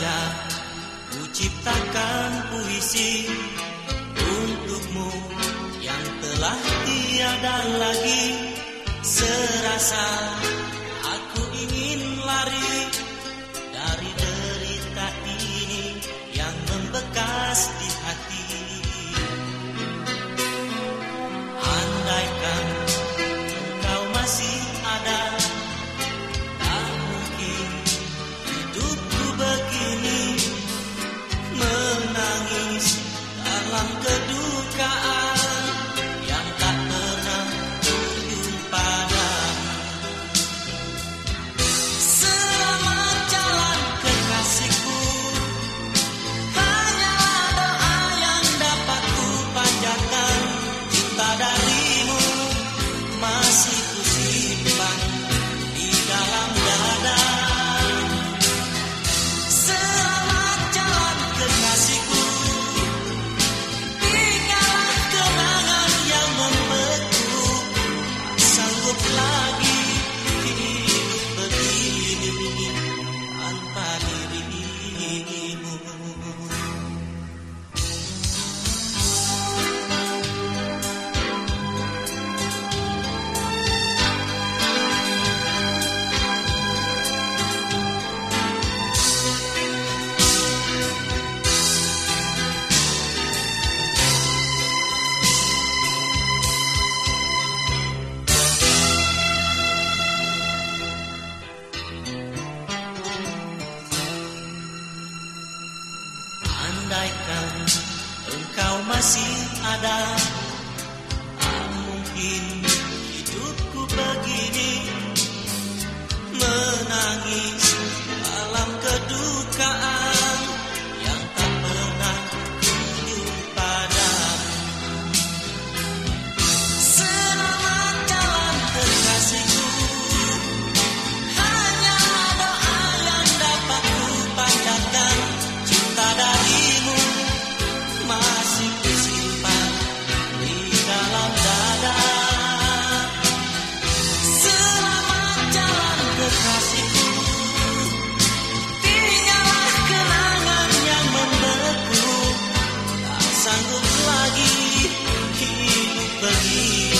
saja ku ciptakan puisi untukmu yang telah tiada lagi serasa. masih ada mungkin companhia.